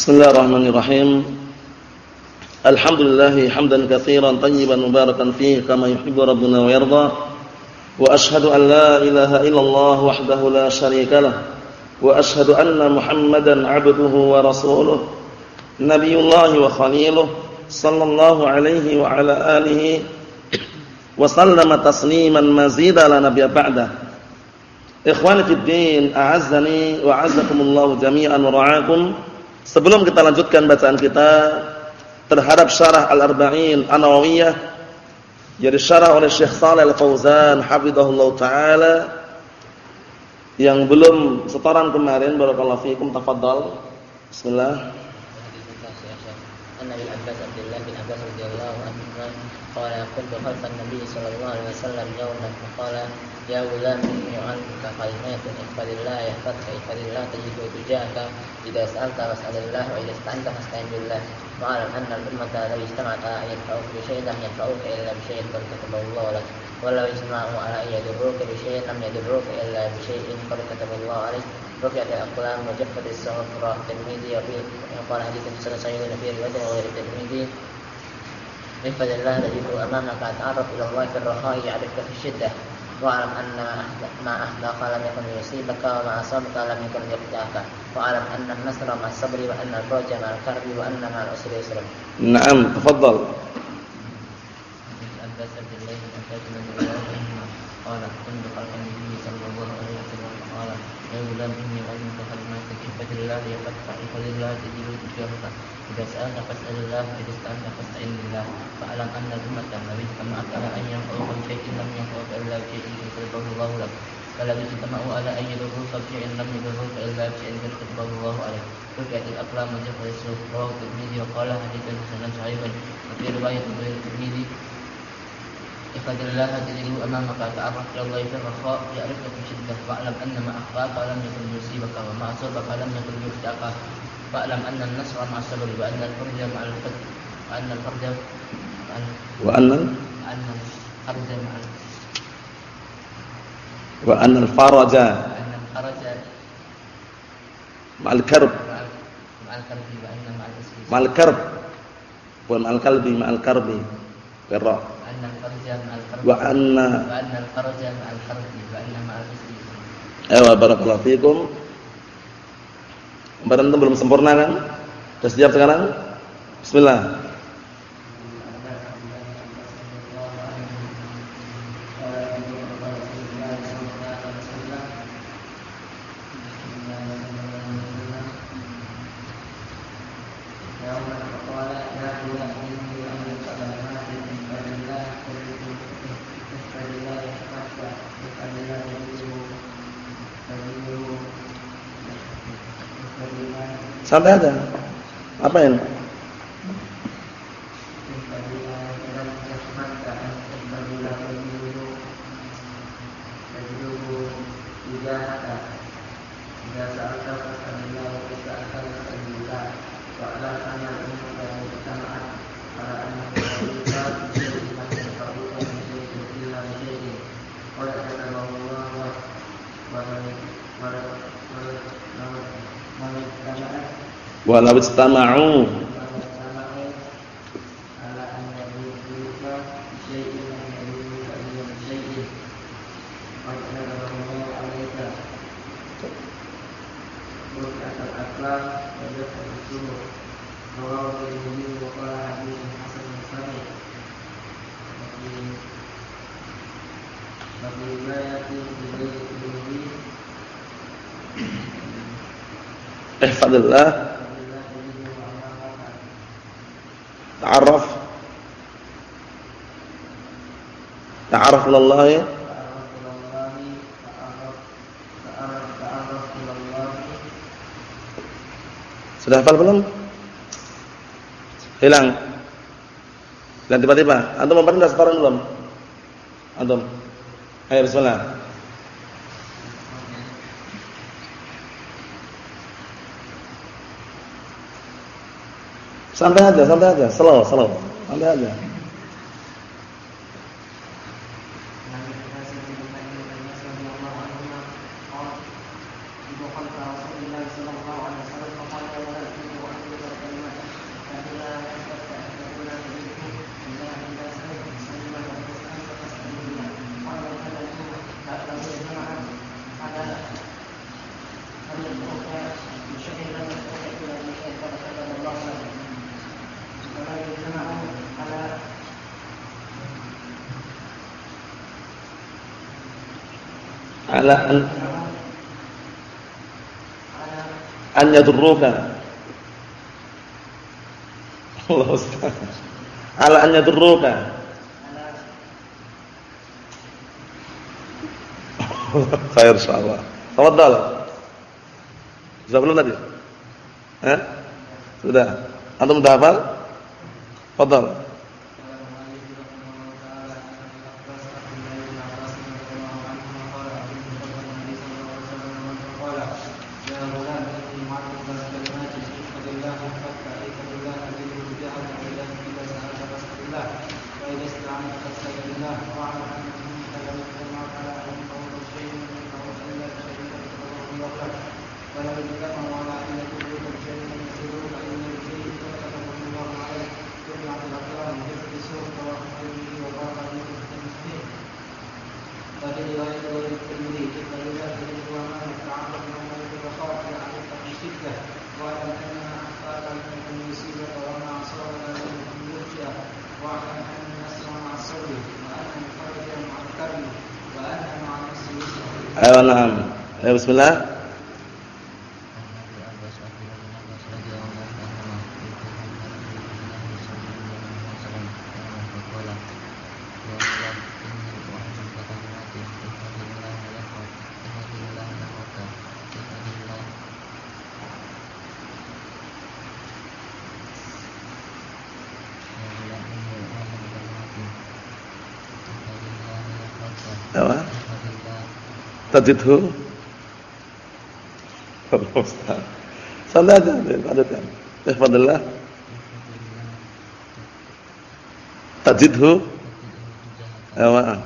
Bismillahirrahmanirrahim. Alhamdulillah hamdan katsiran tayyiban mubarakan fihi kama yuhibbu rabbuna wa yarda. Wa ashhadu an la ilaha illallah wahdahu la syarika lah. Wa ashhadu anna Muhammadan 'abduhu wa rasuluh. Nabiyullah wa khaliluh sallallahu alaihi wa ala alihi wa sallama tasliman mazida la nabiyya ba'da. Ikhwani fid din, a'azzani wa 'azzakumullah jami'an wa ra'akum. Sebelum kita lanjutkan bacaan kita terhadap syarah Al-Arba'in An-Nawawiyah jadi syarah oleh Syekh Shalih Al-Fauzan hafizahullah taala yang belum setoran kemarin barakallahu fiikum tafadhal. Bismillah. Qala يا غلام إني أعلمك كلمات احفظ الله يحفظك احفظ الله تجده تجاهك إذا سألت فاسأل الله وإذا استعنت فاستعن بالله واعلم أن الأمة لو اجتمعت أن ينفعوك بشيء لم ينفعوك إلا بشيء قد كتبه الله لك ولو اجتمعوا على أن يضروك بشيء لم يضروك إلا بشيء قد كتبه الله عليك رفعت الأقلام وجفت الصحف رواه الترمذي وفي قال حديث صحيح في رواية وغير الترمذي احفظ الله تجده أمامك تعرف إلى الله في الرخاء يعرفك في الشدة واعلم أن ما أحداك لم يكن يصيبك وما أصابك لم يكن يخطئك واعلم أن النصر مع الصبر وأن الفرج مع الكرب وأن مع العسر يسرا نعم تفضل قال كنت خلق النبي صلى الله عليه وسلم قال يا غلام إني علمك كلماتك احفظ الله يحفظك احفظ الله تجده تجاهك إذا سألت فاسأل الله وإذا استعنت فاستعن بالله فاعلم أن الأمة النبي اجتمعت على أن ينفعوك بشيء لم ينفعوك إلا بشيء كتبه الله لك فلم اجتمعوا على أن يضروك بشيء لم يضروك إلا بشيء كتبه الله عليك رفعت الأقلام وجفت الصحف رواه الترمذي وقال حديث حسن صحيح وفي رواية غير الترمذي احفظ الله تجده أمامك تعرف إلى الله في الرخاء يعرفك في شدة واعلم أن ما أخفاك لم يكن يصيبك وما أصابك لم يكن يخطئك فأعلم أن النصر مع الصبر وأن الفرج مع الفتح وأن الفرج وأن أن الفرج مع وأن الفرج وأن الفرج مع الكرب. مع الكرب وأن مع الأسر مع الكرب. ومع القلب مع الكرب بالراء wa anna Ewa eh, barakallahu fikum. Barantum belum sempurna kan? Sudah siap sekarang? Bismillah. Sampai ada. Apa ini? walau istama'u احفظ Ta'araf ilallah ya. Sudah hafal belum? Hilang. dan tiba-tiba. Antum memperindah sekarang belum? Antum. Ayo bismillah. Santai aja, santai aja. Slow, slow. Santai aja. Ala an an yadurruka. Allah Ustaz. Ala an yadurruka. Khair insyaallah tafadhal sudah belum tadi? Eh sudah. Antum sudah hafal? Tafadhal Bismillah. Tajidhu. Ustaz. Santai aja, lanjutkan. Eh, fadillah. Tajidhu. Apa?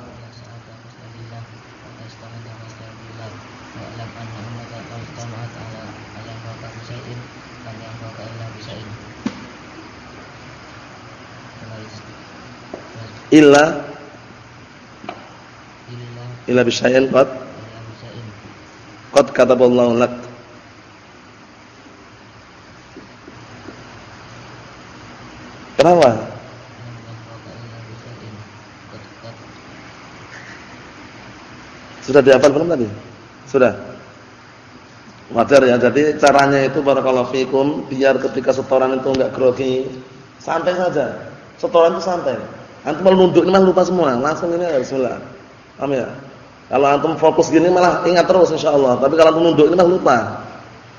Illa illa bisyai'in qad kataballahu lak Kenapa? Sudah dihafal belum tadi? Sudah. Wajar ya. Jadi caranya itu barakallahu fikum biar ketika setoran itu enggak grogi, santai saja. Setoran itu santai. Antum mau nunduk ini lupa semua. Langsung ini ya bismillah. Kalau antum fokus gini malah ingat terus insyaallah. Tapi kalau antum nunduk ini malah lupa.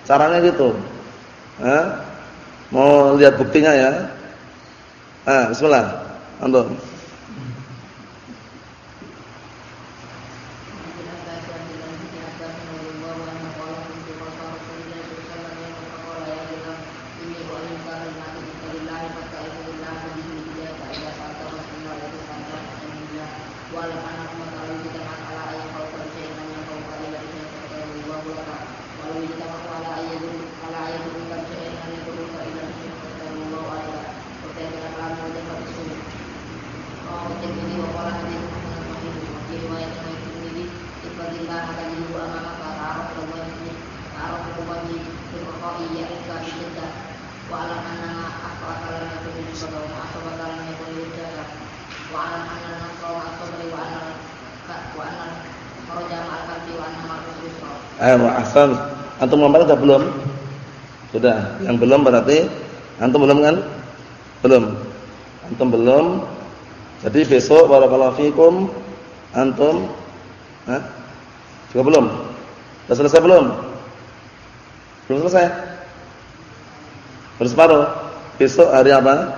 Caranya gitu. Hah? Mau lihat buktinya ya? Ah, bismillah. Antum. Ayo ahsan. Antum ngomong sudah belum? Sudah. Yang belum berarti antum belum kan? Belum. Antum belum. Jadi besok barakallahu fikum antum Hah? Juga belum? Sudah selesai belum? Belum selesai? Baru. Besok hari apa?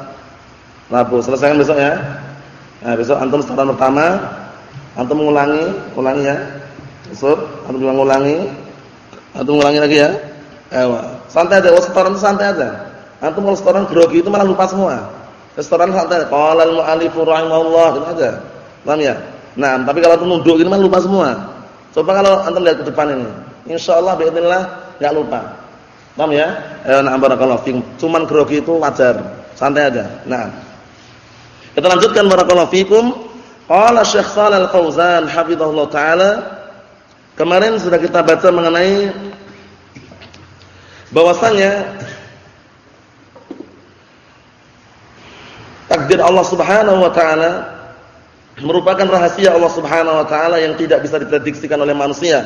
Rabu. Selesaikan besok ya. Nah, besok antum setelah pertama antum mengulangi, ulangi ya. Sur, antum bilang ulangi, Antum ulangi lagi ya. Ewa. Santai aja, oh, restoran itu santai aja. Antum kalau restoran grogi itu malah lupa semua. Restoran santai. Qala al-mu'allif rahimahullah gitu aja. Paham ya? Nah, tapi kalau antum duduk ini malah lupa semua. Coba kalau antum lihat ke depan ini. Insyaallah biidznillah enggak lupa. Paham ya? Eh, na barakallahu fikum. Cuman grogi itu wajar. Santai aja. Nah. Kita lanjutkan barakallahu fiikum. Qala Syekh Shalal Fauzan hafizahullah taala Kemarin sudah kita baca mengenai bahwasanya takdir Allah Subhanahu wa taala merupakan rahasia Allah Subhanahu wa taala yang tidak bisa diprediksikan oleh manusia.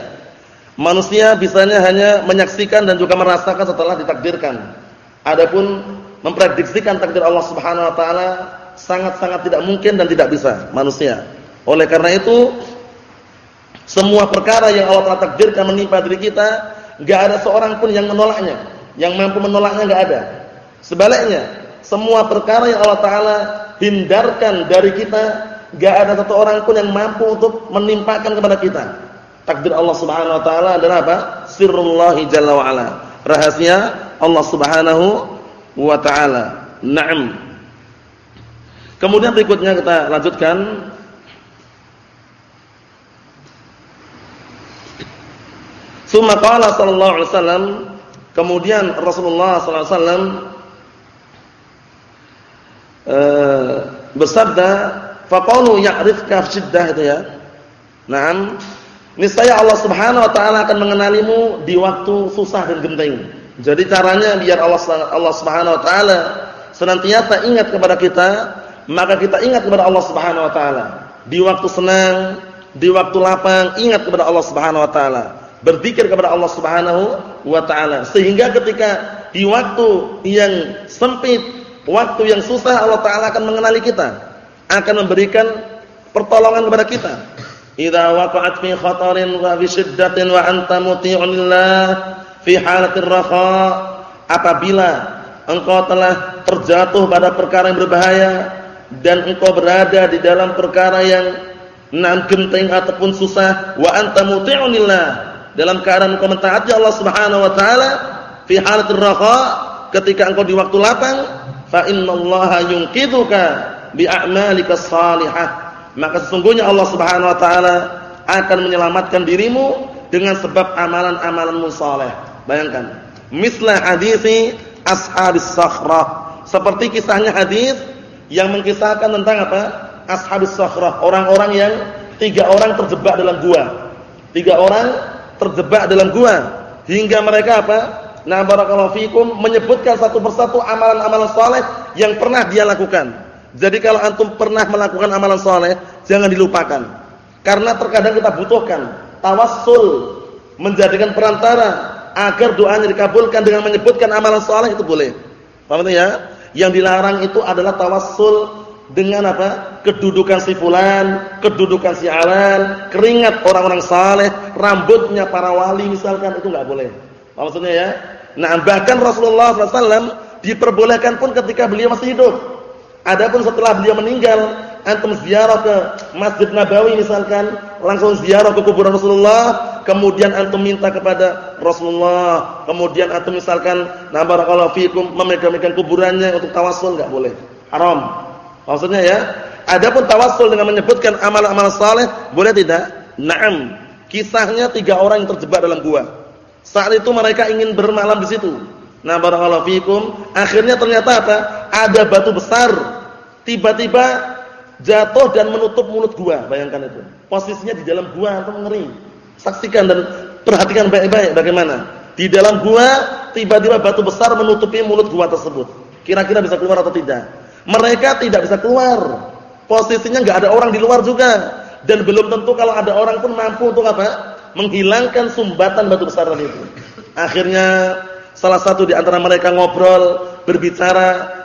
Manusia bisanya hanya menyaksikan dan juga merasakan setelah ditakdirkan. Adapun memprediksikan takdir Allah Subhanahu wa taala sangat-sangat tidak mungkin dan tidak bisa manusia. Oleh karena itu semua perkara yang Allah telah takdirkan menimpa diri kita, enggak ada seorang pun yang menolaknya. Yang mampu menolaknya enggak ada. Sebaliknya, semua perkara yang Allah taala hindarkan dari kita, enggak ada satu orang pun yang mampu untuk menimpakan kepada kita. Takdir Allah Subhanahu wa taala adalah apa? Sirrullah jalla wa ala. Rahasia Allah Subhanahu wa taala. Naam. Kemudian berikutnya kita lanjutkan Summa qala sallallahu alaihi wasallam, kemudian Rasulullah sallallahu alaihi wasallam uh, bersabda, "Faqalu ya'rifka syiddah" itu ya. Naam. Niscaya Allah Subhanahu wa taala akan mengenalimu di waktu susah dan genting. Jadi caranya biar Allah Allah Subhanahu wa taala senantiasa ingat kepada kita, maka kita ingat kepada Allah Subhanahu wa taala. Di waktu senang, di waktu lapang, ingat kepada Allah Subhanahu wa taala berzikir kepada Allah Subhanahu wa taala. Sehingga ketika di waktu yang sempit, waktu yang susah Allah taala akan mengenali kita, akan memberikan pertolongan kepada kita. Idza waqa'at fi khatarin wa fi shiddatin wa anta muti'un lillah fi halatir raha apabila engkau telah terjatuh pada perkara yang berbahaya dan engkau berada di dalam perkara yang nan genting ataupun susah wa anta muti'un lillah dalam keadaan engkau mentaati Allah Subhanahu wa taala fi halatir raha ketika engkau di waktu lapang fa innallaha yunqidhuka bi a'malika salihah. Maka sesungguhnya Allah Subhanahu wa taala akan menyelamatkan dirimu dengan sebab amalan-amalanmu saleh. Bayangkan misla hadisi ashabis sakhrah seperti kisahnya hadis yang mengkisahkan tentang apa? Ashabis sakhrah orang-orang yang tiga orang terjebak dalam gua. Tiga orang terjebak dalam gua hingga mereka apa? Nah, barakallahu fikum menyebutkan satu persatu amalan-amalan saleh yang pernah dia lakukan. Jadi kalau antum pernah melakukan amalan saleh, jangan dilupakan. Karena terkadang kita butuhkan tawassul menjadikan perantara agar doanya dikabulkan dengan menyebutkan amalan saleh itu boleh. Paham ya? Yang dilarang itu adalah tawassul dengan apa? Kedudukan si fulan, kedudukan si alan, keringat orang-orang saleh, rambutnya para wali misalkan itu enggak boleh. Maksudnya ya? Nah, bahkan Rasulullah SAW diperbolehkan pun ketika beliau masih hidup. Adapun setelah beliau meninggal, antum ziarah ke Masjid Nabawi misalkan, langsung ziarah ke kuburan Rasulullah, kemudian antum minta kepada Rasulullah, kemudian antum misalkan na barakallahu fikum memegang-megang kuburannya untuk tawasul enggak boleh. Haram. Maksudnya ya, adapun tawassul dengan menyebutkan amal-amal saleh boleh tidak? Naam. Kisahnya tiga orang yang terjebak dalam gua. Saat itu mereka ingin bermalam di situ. Nah, barakallahu fikum, akhirnya ternyata apa? Ada batu besar tiba-tiba jatuh dan menutup mulut gua. Bayangkan itu. Posisinya di dalam gua atau ngeri. Saksikan dan perhatikan baik-baik bagaimana. Di dalam gua tiba-tiba batu besar menutupi mulut gua tersebut. Kira-kira bisa keluar atau tidak? Mereka tidak bisa keluar. Posisinya nggak ada orang di luar juga dan belum tentu kalau ada orang pun mampu untuk apa? Menghilangkan sumbatan batu besar tadi itu. Akhirnya salah satu di antara mereka ngobrol, berbicara,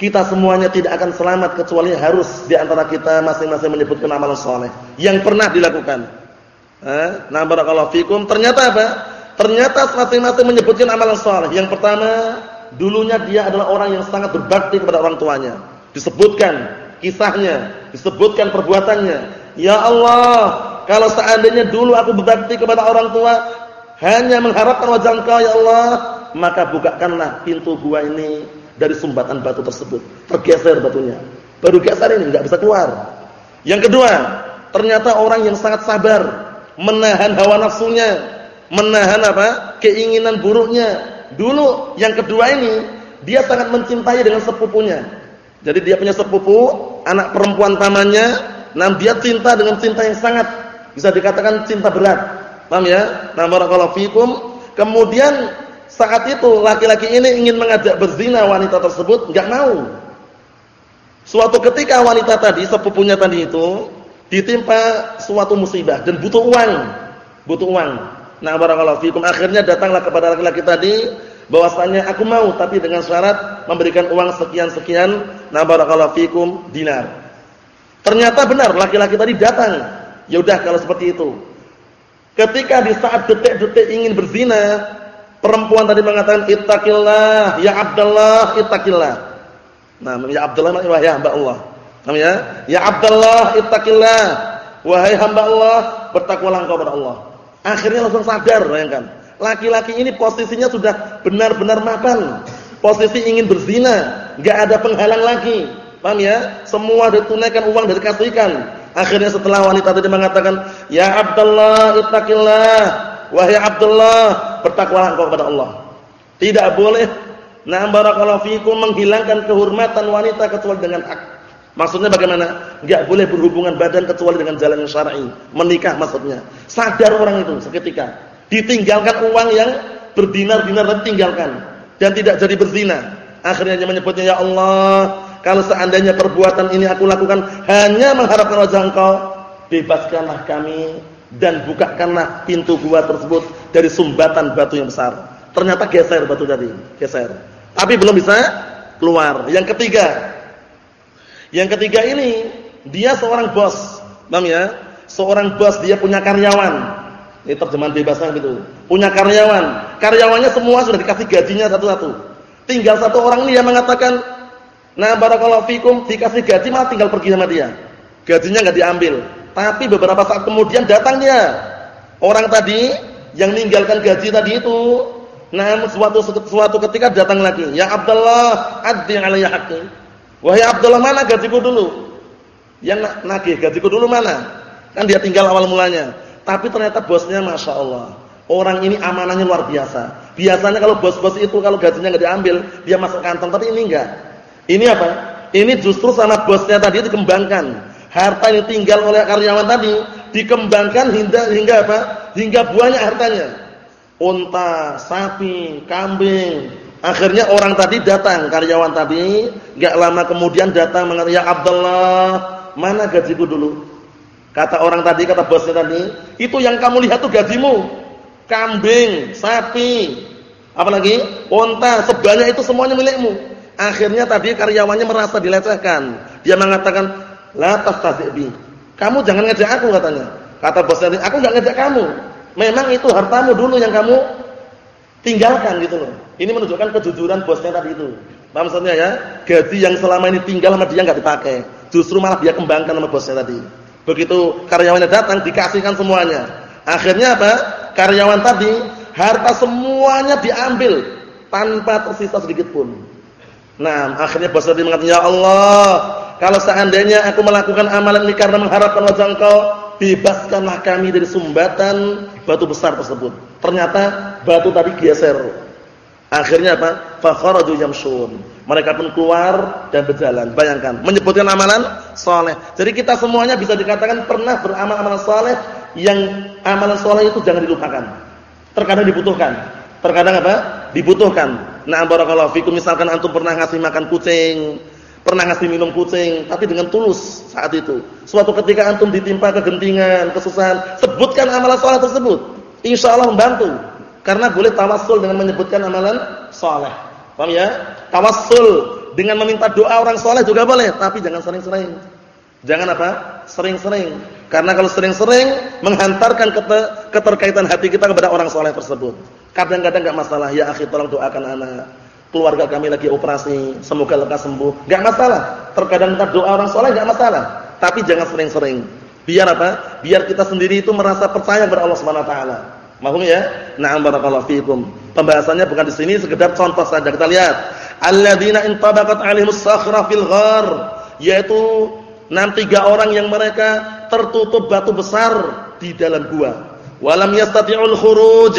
kita semuanya tidak akan selamat kecuali harus di antara kita masing-masing menyebutkan amalan soleh yang pernah dilakukan. Nah barakallahu fikum. Ternyata apa? Ternyata masing-masing menyebutkan amalan soleh. Yang pertama dulunya dia adalah orang yang sangat berbakti kepada orang tuanya. Disebutkan kisahnya, disebutkan perbuatannya. Ya Allah, kalau seandainya dulu aku berbakti kepada orang tua, hanya mengharapkan wajah Engkau ya Allah, maka bukakanlah pintu gua ini dari sumbatan batu tersebut. Tergeser batunya. Baru geser ini enggak bisa keluar. Yang kedua, ternyata orang yang sangat sabar menahan hawa nafsunya, menahan apa? keinginan buruknya, Dulu yang kedua ini dia sangat mencintai dengan sepupunya. Jadi dia punya sepupu, anak perempuan pamannya, nah dia cinta dengan cinta yang sangat bisa dikatakan cinta berat. Paham ya? Nah, barakallahu fikum. Kemudian saat itu laki-laki ini ingin mengajak berzina wanita tersebut, enggak mau. Suatu ketika wanita tadi, sepupunya tadi itu, ditimpa suatu musibah dan butuh uang, butuh uang. Nah, barakallahu fikum akhirnya datanglah kepada laki-laki tadi bahwasanya aku mau tapi dengan syarat memberikan uang sekian-sekian nah barakallahu fikum dinar. Ternyata benar laki-laki tadi datang. Ya udah kalau seperti itu. Ketika di saat detik-detik ingin berzina, perempuan tadi mengatakan ittaqillah ya Abdullah ittaqillah. Nah, ya Abdullah ya hamba Allah. Namanya ya Abdullah ittaqillah. Wahai hamba Allah, bertakwalah kepada Allah. Akhirnya langsung sadar, bayangkan. Laki-laki ini posisinya sudah benar-benar mapan. Posisi ingin berzina, enggak ada penghalang lagi. Paham ya? Semua ditunaikan uang dari kasihkan. Akhirnya setelah wanita tadi mengatakan, "Ya Abdullah, ittaqillah." Wahai Abdullah, bertakwalah engkau kepada Allah. Tidak boleh na barakallahu fikum menghilangkan kehormatan wanita kecuali dengan hak. Maksudnya bagaimana? Enggak boleh berhubungan badan kecuali dengan jalan yang syar'i. Menikah maksudnya. Sadar orang itu seketika ditinggalkan uang yang berdinar-dinar dan tinggalkan dan tidak jadi berzina. Akhirnya dia menyebutnya ya Allah, kalau seandainya perbuatan ini aku lakukan hanya mengharapkan wajah Engkau, bebaskanlah kami dan bukakanlah pintu gua tersebut dari sumbatan batu yang besar. Ternyata geser batu tadi, geser. Tapi belum bisa keluar. Yang ketiga. Yang ketiga ini dia seorang bos, Paham ya? Seorang bos dia punya karyawan ini terjemahan bebasnya gitu. Punya karyawan, karyawannya semua sudah dikasih gajinya satu-satu. Tinggal satu orang ini yang mengatakan, "Nah, barakallahu fikum, dikasih gaji malah tinggal pergi sama dia." Gajinya enggak diambil. Tapi beberapa saat kemudian datang dia. Orang tadi yang meninggalkan gaji tadi itu, nah suatu suatu ketika datang lagi, "Ya Abdullah, addi alayya haqqi." Wahai Abdullah, mana gajiku dulu? Yang nagih gajiku dulu mana? Kan dia tinggal awal mulanya. Tapi ternyata bosnya Masya Allah. Orang ini amanahnya luar biasa. Biasanya kalau bos-bos itu kalau gajinya nggak diambil, dia masuk kantong. Tapi ini enggak. Ini apa? Ini justru sama bosnya tadi dikembangkan. Harta yang tinggal oleh karyawan tadi dikembangkan hingga hingga apa? Hingga banyak hartanya. Unta, sapi, kambing. Akhirnya orang tadi datang, karyawan tadi, enggak lama kemudian datang mengatakan, "Ya Abdullah, mana gajiku dulu?" Kata orang tadi, kata bosnya tadi, itu yang kamu lihat tuh gajimu. Kambing, sapi, apalagi onta, sebanyak itu semuanya milikmu. Akhirnya tadi karyawannya merasa dilecehkan. Dia mengatakan, "La tastazibi." Kamu jangan ngejek aku katanya. Kata bosnya tadi, "Aku enggak ngejek kamu. Memang itu hartamu dulu yang kamu tinggalkan gitu loh." Ini menunjukkan kejujuran bosnya tadi itu. Paham maksudnya ya? Gaji yang selama ini tinggal sama dia enggak dipakai. Justru malah dia kembangkan sama bosnya tadi. Begitu karyawannya datang dikasihkan semuanya. Akhirnya apa? Karyawan tadi harta semuanya diambil tanpa tersisa sedikit pun. Nah, akhirnya bos tadi mengatakan, "Ya Allah, kalau seandainya aku melakukan amalan ini karena mengharapkan wajah Engkau, bebaskanlah kami dari sumbatan batu besar tersebut." Ternyata batu tadi geser. Akhirnya apa? Fa kharaju yamshun. Mereka pun keluar dan berjalan. Bayangkan, menyebutkan amalan soleh. Jadi kita semuanya bisa dikatakan pernah beramal amalan soleh yang amalan soleh itu jangan dilupakan. Terkadang dibutuhkan. Terkadang apa? Dibutuhkan. Nah, barakallahu fikum misalkan antum pernah ngasih makan kucing, pernah ngasih minum kucing, tapi dengan tulus saat itu. Suatu ketika antum ditimpa kegentingan, kesusahan, sebutkan amalan soleh tersebut. Insya Allah membantu. Karena boleh tawassul dengan menyebutkan amalan soleh. Paham ya? Tawassul dengan meminta doa orang soleh juga boleh, tapi jangan sering-sering. Jangan apa? Sering-sering. Karena kalau sering-sering menghantarkan keterkaitan hati kita kepada orang soleh tersebut. Kadang-kadang enggak masalah, ya akhi tolong doakan anak. Keluarga kami lagi operasi, semoga lekas sembuh. Enggak masalah. Terkadang minta doa orang soleh enggak masalah. Tapi jangan sering-sering. Biar apa? Biar kita sendiri itu merasa percaya kepada Allah Subhanahu wa taala. Mahum ya? Na'am barakallahu fikum. Pembahasannya bukan di sini sekedar contoh saja. Kita lihat. Alladzina intabaqat 'alaihimus sakhra fil ghar, yaitu enam tiga orang yang mereka tertutup batu besar di dalam gua. Walam yastati'ul khuruj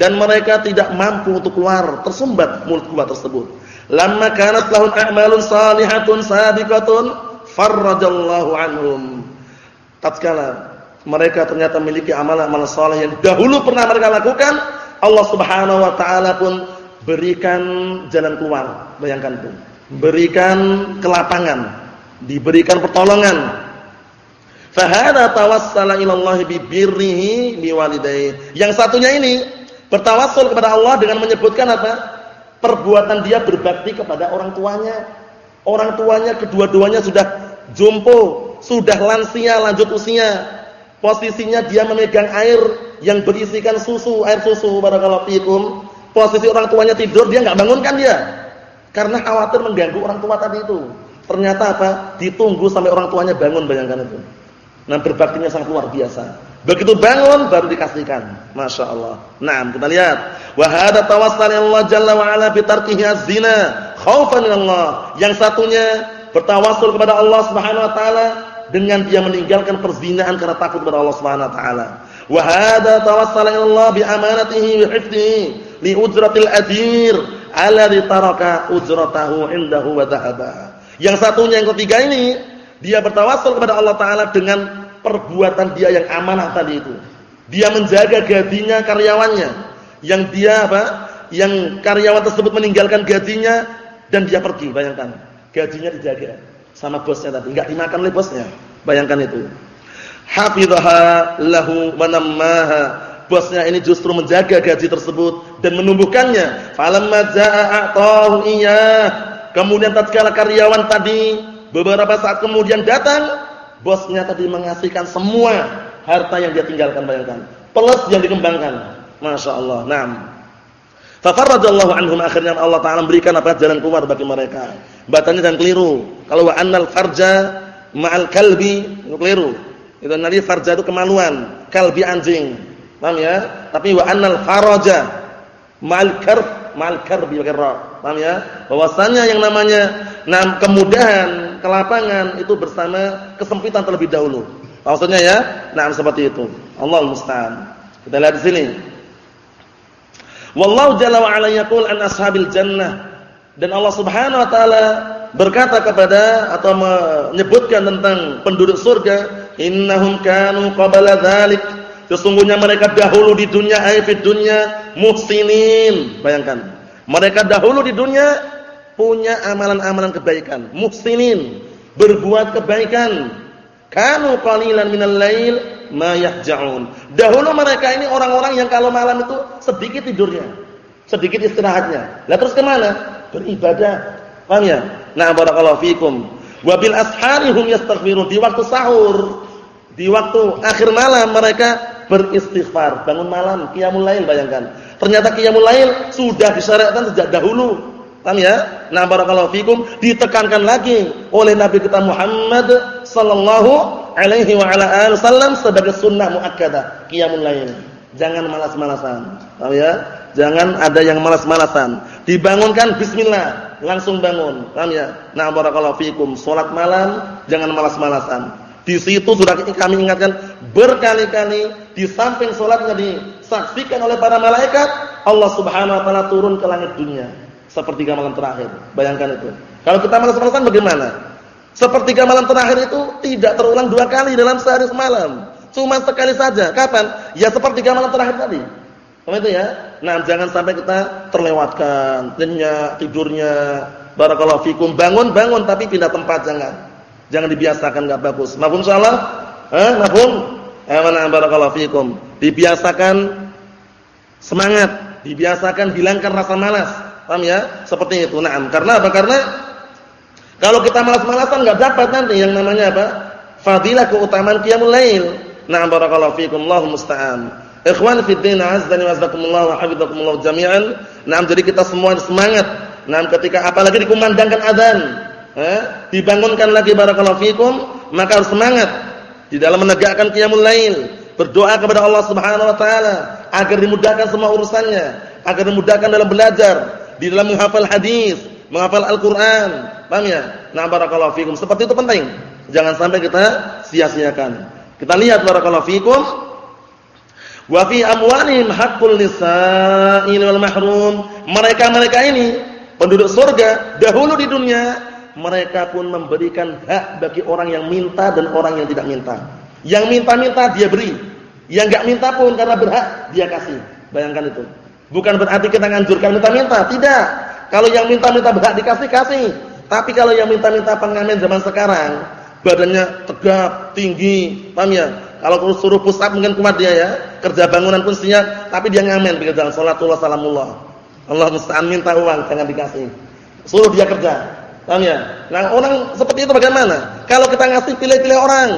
dan mereka tidak mampu untuk keluar, tersumbat mulut gua tersebut. Lamma kanat lahum a'malun salihatun sabiqatun farrajallahu anhum. Tatkala mereka ternyata memiliki amalan-amalan saleh yang dahulu pernah mereka lakukan, Allah Subhanahu wa taala pun berikan jalan keluar. Bayangkan pun, berikan kelapangan, diberikan pertolongan. Fahada tawassala ila Allah bi birrihi biwalidayhi. Yang satunya ini bertawassul kepada Allah dengan menyebutkan apa? Perbuatan dia berbakti kepada orang tuanya. Orang tuanya kedua-duanya sudah jompo, sudah lansia lanjut usia. Posisinya dia memegang air yang berisikan susu, air susu barakallahu fikum. Posisi orang tuanya tidur, dia enggak bangunkan dia. Karena khawatir mengganggu orang tua tadi itu. Ternyata apa? Ditunggu sampai orang tuanya bangun, bayangkan itu. Nah berbaktinya sangat luar biasa. Begitu bangun baru dikasihkan. Masya Allah. Nah kita lihat. Wahada tawassal Allah Jalla wa Ala bitarkihi az-zina. Khaufan Allah. Yang satunya bertawassul kepada Allah Subhanahu Wa Taala dengan dia meninggalkan perzinaan karena takut kepada Allah Subhanahu Wa Taala. Wahada tawassal Allah bi amanatihi wa hifdhihi li ujratil adir alladhi taraka ujratahu indahu wa dhahaba. Yang satunya yang ketiga ini dia bertawassul kepada Allah Taala dengan perbuatan dia yang amanah tadi itu. Dia menjaga gajinya karyawannya. Yang dia apa? Yang karyawan tersebut meninggalkan gajinya dan dia pergi, bayangkan. Gajinya dijaga sama bosnya tadi, enggak dimakan oleh bosnya. Bayangkan itu. Hafidhaha lahu wa nammaha. Bosnya ini justru menjaga gaji tersebut dan menumbuhkannya. Falamma jaa a'tahu iyyah. Kemudian tatkala karyawan tadi beberapa saat kemudian datang Bosnya tadi mengasihkan semua harta yang dia tinggalkan bayangkan. Plus yang dikembangkan. Masya Allah. Naam. Fafarrajallahu anhum akhirnya Allah Taala berikan apa jalan keluar bagi mereka. Bacanya dan keliru. Kalau wa annal farja ma'al kalbi itu keliru. Itu nanti farja itu kemaluan, kalbi anjing. Paham ya? Tapi wa annal faraja ma'al karb ma'al karbi ra. Paham ya? Bahwasanya yang namanya nah kemudahan kelapangan itu bersama kesempitan terlebih dahulu. Maksudnya ya, nah seperti itu. Allah musta'an. Kita lihat di sini. Wallahu jalla wa ala yaqul an ashabil jannah. Dan Allah Subhanahu wa taala berkata kepada atau menyebutkan tentang penduduk surga, innahum kanu qabla dzalik. Sesungguhnya mereka dahulu di dunia ayat dunia muhsinin. Bayangkan. Mereka dahulu di dunia punya amalan-amalan kebaikan, muhsinin, berbuat kebaikan. Kanu qalilan minal lail ma yahja'un. Dahulu mereka ini orang-orang yang kalau malam itu sedikit tidurnya, sedikit istirahatnya. Lah terus ke mana? Beribadah. Paham ya? Nah, barakallahu fikum. Wa bil ashari hum yastaghfirun. Di waktu sahur, di waktu akhir malam mereka beristighfar, bangun malam, qiyamul lail bayangkan. Ternyata qiyamul lail sudah disyariatkan sejak dahulu. Paham ya? Nah, barakallahu fikum ditekankan lagi oleh Nabi kita Muhammad sallallahu alaihi wa ala alihi wasallam sebagai sunnah muakkadah qiyamul lail. Jangan malas-malasan. Paham ya? Jangan ada yang malas-malasan. Dibangunkan bismillah, langsung bangun. Paham ya? Nah, barakallahu fikum salat malam jangan malas-malasan. Di situ sudah kami ingatkan berkali-kali di samping salatnya disaksikan oleh para malaikat, Allah Subhanahu wa taala turun ke langit dunia sepertiga malam terakhir. Bayangkan itu. Kalau kita malas-malasan bagaimana? Sepertiga malam terakhir itu tidak terulang dua kali dalam sehari semalam. Cuma sekali saja. Kapan? Ya sepertiga malam terakhir tadi. Apa itu ya? Nah, jangan sampai kita terlewatkan. Nyenyak, tidurnya. Barakallahu fikum. Bangun, bangun tapi pindah tempat jangan. Jangan dibiasakan enggak bagus. Mafhum insyaallah? Eh, mafhum? Eh, mana barakallahu fikum. Dibiasakan semangat, dibiasakan hilangkan rasa malas Paham ya? Seperti itu. Naam. Karena apa? Karena kalau kita malas-malasan enggak dapat nanti yang namanya apa? Fadilah keutamaan qiyamul lail. Na'am barakallahu fiikum. Allahu musta'an. Ikhwan fi din azdani wa azakumullah wa hafizakumullah jami'an. Naam jadi kita semua semangat. Naam ketika apalagi dikumandangkan azan, eh, dibangunkan lagi barakallahu fiikum, maka harus semangat di dalam menegakkan qiyamul lail. Berdoa kepada Allah Subhanahu wa taala agar dimudahkan semua urusannya, agar dimudahkan dalam belajar, di dalam menghafal hadis, menghafal Al-Qur'an. Paham ya? Nah, barakallahu fikum. Seperti itu penting. Jangan sampai kita sia-siakan. Kita lihat barakallahu fikum. Wa fi amwalihim haqqul lisa'il wal mahrum. Mereka-mereka ini penduduk surga dahulu di dunia mereka pun memberikan hak bagi orang yang minta dan orang yang tidak minta. Yang minta-minta dia beri. Yang enggak minta pun karena berhak dia kasih. Bayangkan itu. Bukan berarti kita nganjurkan minta-minta, tidak. Kalau yang minta-minta berhak dikasih, kasih. Tapi kalau yang minta-minta pengamen zaman sekarang, badannya tegap, tinggi, paham ya? Kalau suruh push up mungkin kuat dia ya, kerja bangunan pun siap, tapi dia ngamen pikir jalan salatullah salamullah. Allah musta'an minta uang jangan dikasih. Suruh dia kerja. Paham ya? Nah, orang seperti itu bagaimana? Kalau kita ngasih pilih-pilih orang.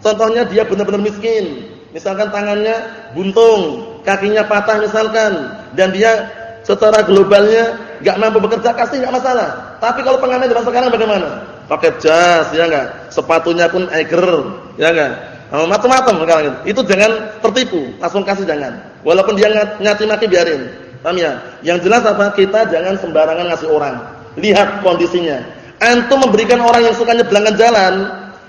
Contohnya dia benar-benar miskin. Misalkan tangannya buntung, kakinya patah misalkan dan dia secara globalnya enggak mampu bekerja kasih enggak masalah. Tapi kalau pengamen zaman sekarang bagaimana? Pakai jas ya enggak? Sepatunya pun Eiger ya enggak? Oh, macam-macam sekarang itu. Itu jangan tertipu, langsung kasih jangan. Walaupun dia ngaci maki biarin. Paham ya? Yang jelas apa? Kita jangan sembarangan ngasih orang. Lihat kondisinya. Antum memberikan orang yang suka nyebelangkan jalan,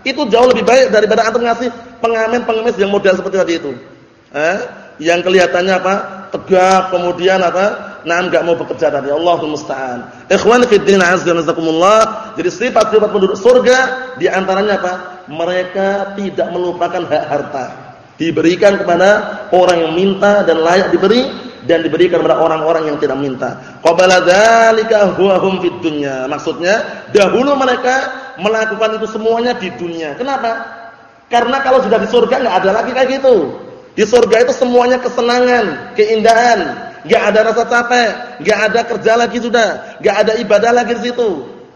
itu jauh lebih baik daripada antum ngasih pengamen-pengemis yang model seperti tadi itu. Eh? Yang kelihatannya apa? Tegak, kemudian apa? Nah, enggak mau bekerja tadi. Allahul musta'an. Ikhwan fi din azza wa Jadi sifat-sifat penduduk surga di antaranya apa? mereka tidak melupakan hak harta. Diberikan kepada orang yang minta dan layak diberi dan diberikan kepada orang-orang yang tidak minta. Qabala dzalika huwa hum fid dunya. Maksudnya dahulu mereka melakukan itu semuanya di dunia. Kenapa? Karena kalau sudah di surga enggak ada lagi kayak gitu. Di surga itu semuanya kesenangan, keindahan, enggak ada rasa capek, enggak ada kerja lagi sudah, enggak ada ibadah lagi di situ.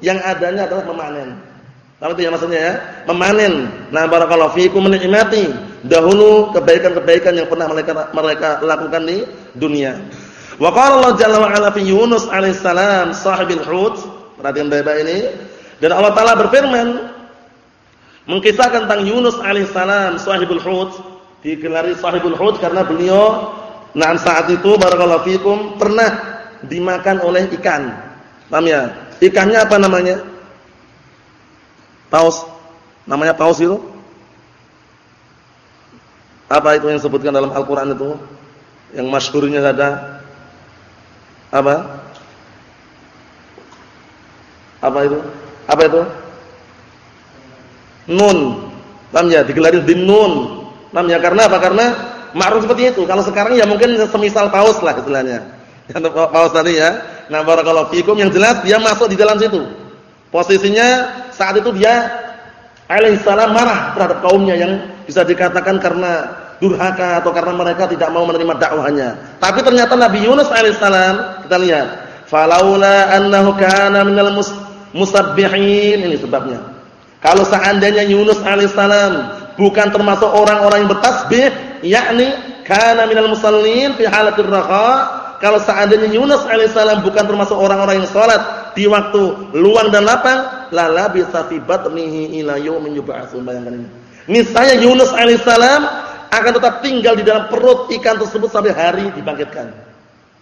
Yang adanya adalah memanen. Tahu itu ya maksudnya ya? Memanen. Nah, barakallahu fiikum menikmati dahulu kebaikan-kebaikan yang pernah mereka mereka lakukan di dunia. Wa qala Allah jalla ala fi Yunus alaihissalam sahibil hut. Perhatian baik-baik ini. Dan Allah taala berfirman mengkisahkan tentang Yunus alaihissalam sahibul hut. Digelari sahibul hut karena beliau nah saat itu barakallahu fiikum pernah dimakan oleh ikan. Paham ya? Ikannya apa namanya? Paus. Namanya paus itu? Apa itu yang disebutkan dalam Al-Qur'an itu? Yang masyhurnya ada apa? Apa itu? Apa itu? Nun. Paham ya? Bin nun. Paham ya? Karena apa? Karena ma'ruf seperti itu. Kalau sekarang ya mungkin semisal paus lah istilahnya. Paus tadi ya. Nah, barakallahu fikum yang jelas dia masuk di dalam situ. Posisinya saat itu dia alaihissalam marah terhadap kaumnya yang bisa dikatakan karena durhaka atau karena mereka tidak mau menerima dakwahnya. Tapi ternyata Nabi Yunus alaihissalam kita lihat, falaula annahu kana minal musabbihin ini sebabnya. Kalau seandainya Yunus alaihissalam bukan termasuk orang-orang yang bertasbih, yakni kana minal musallin fi halatir raha, kalau seandainya Yunus alaihissalam bukan termasuk orang-orang yang salat di waktu luang dan lapang, lala bisa fi batnihi ila yaumin yub'atsun. Bayangkan ini. Misalnya Yunus alaihissalam akan tetap tinggal di dalam perut ikan tersebut sampai hari dibangkitkan.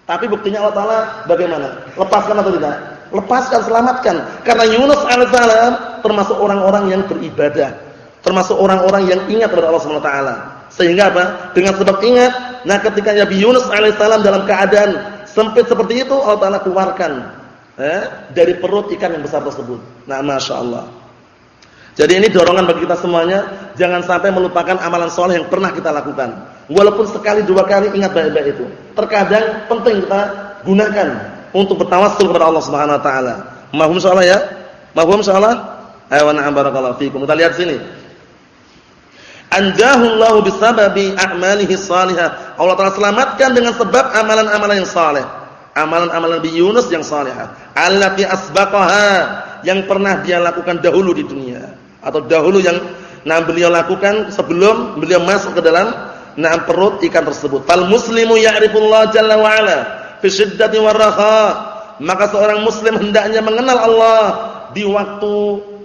Tapi buktinya Allah Taala bagaimana? Lepaskan atau tidak? Lepaskan, selamatkan. Karena Yunus alaihissalam termasuk orang-orang yang beribadah, termasuk orang-orang yang ingat kepada Allah Subhanahu wa taala. Sehingga apa? Dengan sebab ingat, nah ketika Nabi Yunus alaihissalam dalam keadaan sempit seperti itu, Allah Taala keluarkan eh, dari perut ikan yang besar tersebut. Nah, masya Allah. Jadi ini dorongan bagi kita semuanya, jangan sampai melupakan amalan soleh yang pernah kita lakukan. Walaupun sekali dua kali ingat baik-baik itu. Terkadang penting kita gunakan untuk bertawassul kepada Allah Subhanahu Wa Taala. Mahum soalnya ya? Mahum? Ayo na'am barakallahu fiikum. Kita lihat sini. Anjahullahu bisababi a'malihi salihah. Allah telah selamatkan dengan sebab amalan-amalan yang saleh. Amalan-amalan Nabi Yunus yang salihah allati asbaqaha yang pernah dia lakukan dahulu di dunia. Atau dahulu yang nah beliau lakukan sebelum beliau masuk ke dalam nah perut ikan tersebut. Fal muslimu ya'rifullah jalla wa fi warraha maka seorang muslim hendaknya mengenal Allah di waktu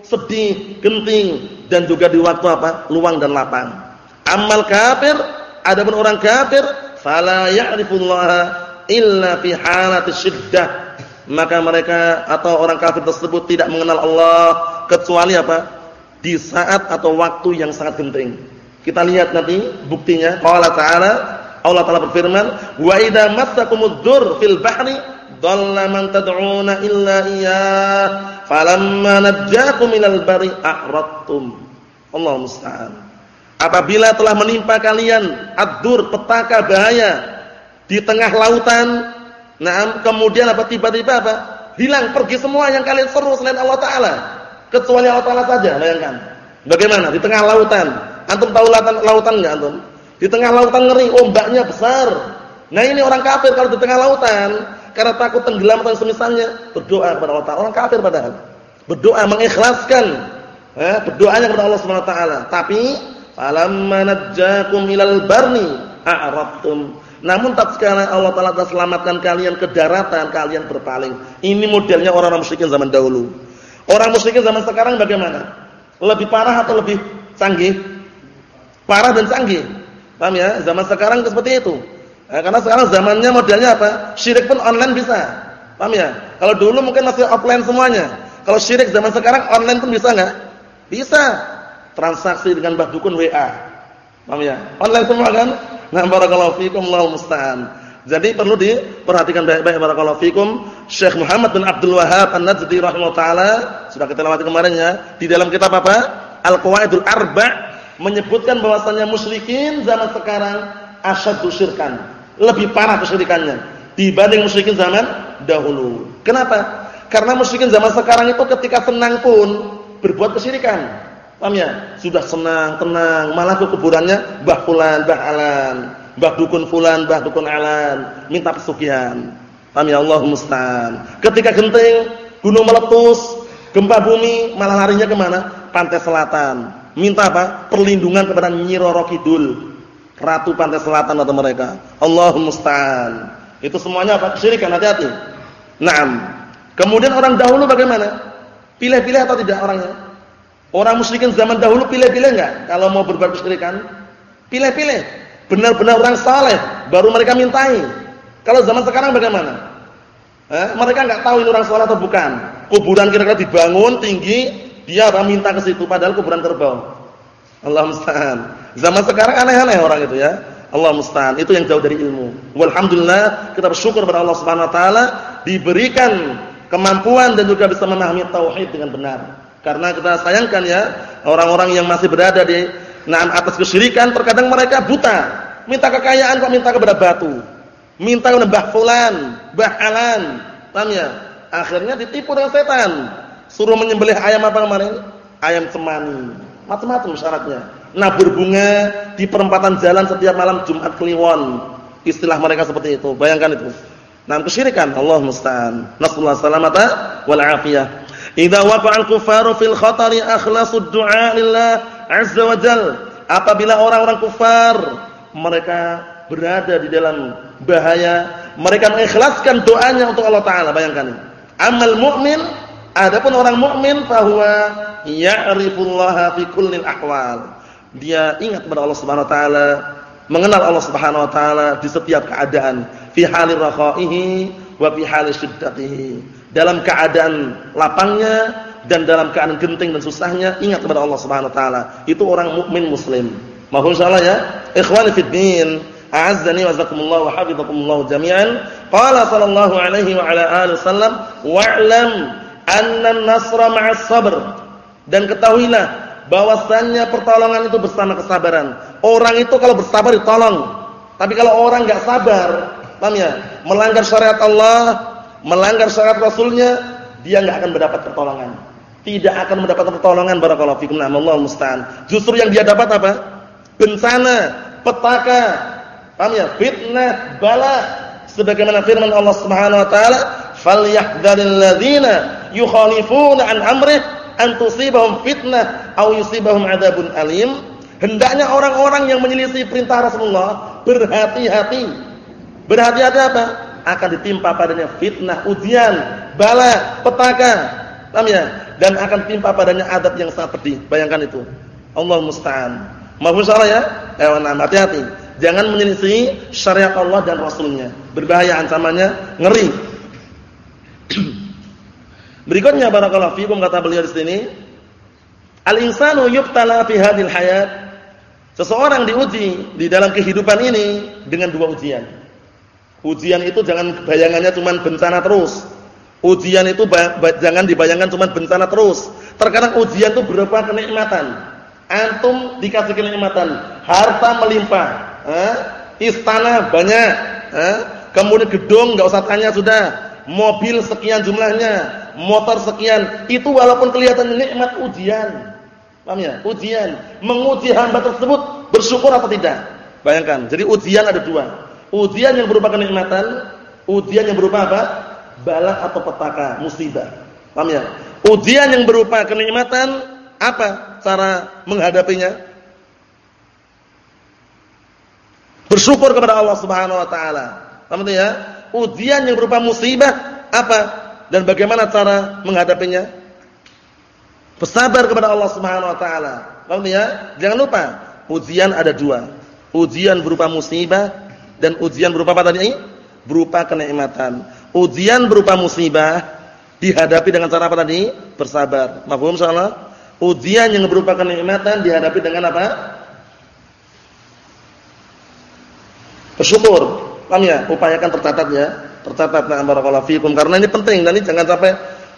sedih, genting dan juga di waktu apa? luang dan lapang. Amal kafir, adapun orang kafir fala ya'rifullah illa fi halati syiddah. Maka mereka atau orang kafir tersebut tidak mengenal Allah kecuali apa? Di saat atau waktu yang sangat genting. Kita lihat nanti buktinya. Qala ta'ala Allah taala berfirman wa idza massakumud dur fil bahri dhalla man tad'una illa iyyah falamma najjakum minal bari a'radtum Allah musta'an apabila telah menimpa kalian ad-dur petaka bahaya di tengah lautan. Nah, kemudian apa tiba-tiba apa? Hilang pergi semua yang kalian seru selain Allah taala. Kecuali Allah taala saja, bayangkan. Bagaimana? Di tengah lautan. Antum tahu lautan lautan enggak antum? Di tengah lautan ngeri, ombaknya besar. Nah, ini orang kafir kalau di tengah lautan karena takut tenggelam atau semisalnya, berdoa kepada Allah Taala. Orang kafir padahal. Berdoa mengikhlaskan eh, berdoanya kepada Allah Subhanahu wa taala. Tapi falamma najjakum ilal barni. Namun tatkala Allah Taala telah selamatkan kalian ke daratan, kalian berpaling. Ini modelnya orang-orang musyrikin zaman dahulu. Orang musyrikin zaman sekarang bagaimana? Lebih parah atau lebih canggih? Parah dan canggih. Paham ya? Zaman sekarang seperti itu. Nah, karena sekarang zamannya modelnya apa? Syirik pun online bisa. Paham ya? Kalau dulu mungkin masih offline semuanya. Kalau syirik zaman sekarang online pun bisa enggak? Bisa. Transaksi dengan mbah dukun WA. Paham ya? Online semua kan? Nah, barakallahu fikum, Allahu musta'an. Jadi perlu diperhatikan baik-baik barakallahu fikum. Syekh Muhammad bin Abdul Wahhab An-Najdi rahimahullah taala sudah kita lewati kemarin ya. Di dalam kitab apa? Al-Qawaidul Arba' menyebutkan bahwasannya musyrikin zaman sekarang asyaddu syirkan. Lebih parah kesyirikannya dibanding musyrikin zaman dahulu. Kenapa? Karena musyrikin zaman sekarang itu ketika senang pun berbuat kesyirikan. Paham ya? Sudah senang, tenang, malah ke kuburannya Mbah Fulan, Mbah Alan Mbah dukun fulan, mbah dukun alan, minta pesugihan. Paham ya Allah musta'an. Ketika genting, gunung meletus, gempa bumi, malah larinya ke mana? Pantai selatan. Minta apa? Perlindungan kepada Nyi Roro Kidul. Ratu pantai selatan atau mereka. Allah musta'an. Itu semuanya apa? Kesyirikan, hati-hati. Naam. Kemudian orang dahulu bagaimana? Pilih-pilih atau tidak orangnya? Orang musyrikin zaman dahulu pilih-pilih enggak kalau mau berbuat kesyirikan? Pilih-pilih benar-benar orang saleh baru mereka mintai. Kalau zaman sekarang bagaimana? Eh, mereka nggak tahu ini orang saleh atau bukan. Kuburan kira-kira dibangun tinggi, dia akan minta ke situ padahal kuburan kerbau. Allah musta'an. Zaman sekarang aneh-aneh orang itu ya. Allah musta'an. Itu yang jauh dari ilmu. Walhamdulillah kita bersyukur kepada Allah Subhanahu wa taala diberikan kemampuan dan juga bisa memahami tauhid dengan benar. Karena kita sayangkan ya orang-orang yang masih berada di Nah, atas kesyirikan terkadang mereka buta. Minta kekayaan kok minta kepada batu. Minta kepada Mbah Fulan, Mbah Alan. Paham ya? Akhirnya ditipu dengan setan. Suruh menyembelih ayam apa kemarin? Ayam cemani. Macam-macam syaratnya. Nabur bunga di perempatan jalan setiap malam Jumat Kliwon. Istilah mereka seperti itu. Bayangkan itu. Nah, kesyirikan Allah musta'an. Nasallahu salamata wal afiyah. Idza waqa'a al-kuffaru fil khatari akhlasu du'a lillah azza wa jal apabila orang-orang kufar mereka berada di dalam bahaya mereka mengikhlaskan doanya untuk Allah taala bayangkan amal mukmin adapun orang mukmin bahwa ya'rifullaha fi kullil ahwal dia ingat kepada Allah Subhanahu wa taala mengenal Allah Subhanahu wa taala di setiap keadaan fi halir rakhaihi wa fi halis syiddatihi dalam keadaan lapangnya dan dalam keadaan genting dan susahnya ingat kepada Allah Subhanahu wa taala. Itu orang mukmin muslim. Mohon insyaallah ya. Ikhwani fid din, a'azzani wa jazakumullah wa hafizakumullah jami'an. Qala sallallahu alaihi wa ala alihi wasallam wa'lam anna an-nasra ma'as sabr. Dan ketahuilah bahwasannya pertolongan itu bersama kesabaran. Orang itu kalau bersabar ditolong. Tapi kalau orang enggak sabar, paham ya? Melanggar syariat Allah, melanggar syariat Rasulnya, dia enggak akan mendapat pertolongan tidak akan mendapat pertolongan barakallahu fikum Allah musta'an. Justru yang dia dapat apa? Bencana, petaka, paham ya? Fitnah, bala. Sebagaimana firman Allah Subhanahu wa taala, "Falyahdharil ladzina yukhalifuna an amrih an tusibahum fitnah aw yusibahum adzabun alim." Hendaknya orang-orang yang menyelisih perintah Rasulullah berhati-hati. Berhati-hati apa? Akan ditimpa padanya fitnah, ujian, bala, petaka. Paham ya? dan akan timpa padanya adab yang sangat pedih. Bayangkan itu. Allah musta'an. Maafun salah ya? Eh, hati-hati. Jangan menyelisih syariat Allah dan Rasulnya. Berbahaya ancamannya, ngeri. Berikutnya barakallahu fikum kata beliau di sini, al-insanu yubtala fi hadhil hayat. Seseorang diuji di dalam kehidupan ini dengan dua ujian. Ujian itu jangan bayangannya cuma bencana terus. Ujian itu jangan dibayangkan cuma bencana terus. Terkadang ujian itu berupa kenikmatan. Antum dikasih kenikmatan, harta melimpah, eh? istana banyak, eh? kemudian gedung nggak usah tanya sudah, mobil sekian jumlahnya, motor sekian. Itu walaupun kelihatan nikmat ujian. Paham ya? Ujian, menguji hamba tersebut bersyukur atau tidak. Bayangkan, jadi ujian ada dua. Ujian yang berupa kenikmatan, ujian yang berupa apa? Balak atau petaka, musibah. Paham ya? Ujian yang berupa kenikmatan, apa cara menghadapinya? Bersyukur kepada Allah Subhanahu wa taala. Paham ya? Ujian yang berupa musibah, apa? Dan bagaimana cara menghadapinya? Bersabar kepada Allah Subhanahu wa taala. Paham ya? Jangan lupa, ujian ada dua. Ujian berupa musibah dan ujian berupa apa tadi? Berupa kenikmatan. Ujian berupa musibah dihadapi dengan cara apa tadi? Bersabar. Mafhum insyaallah? Ujian yang berupa kenikmatan dihadapi dengan apa? Bersyukur. Paham ya? Upayakan tercatat ya. Tercatat nah barakallahu fikum karena ini penting dan ini jangan sampai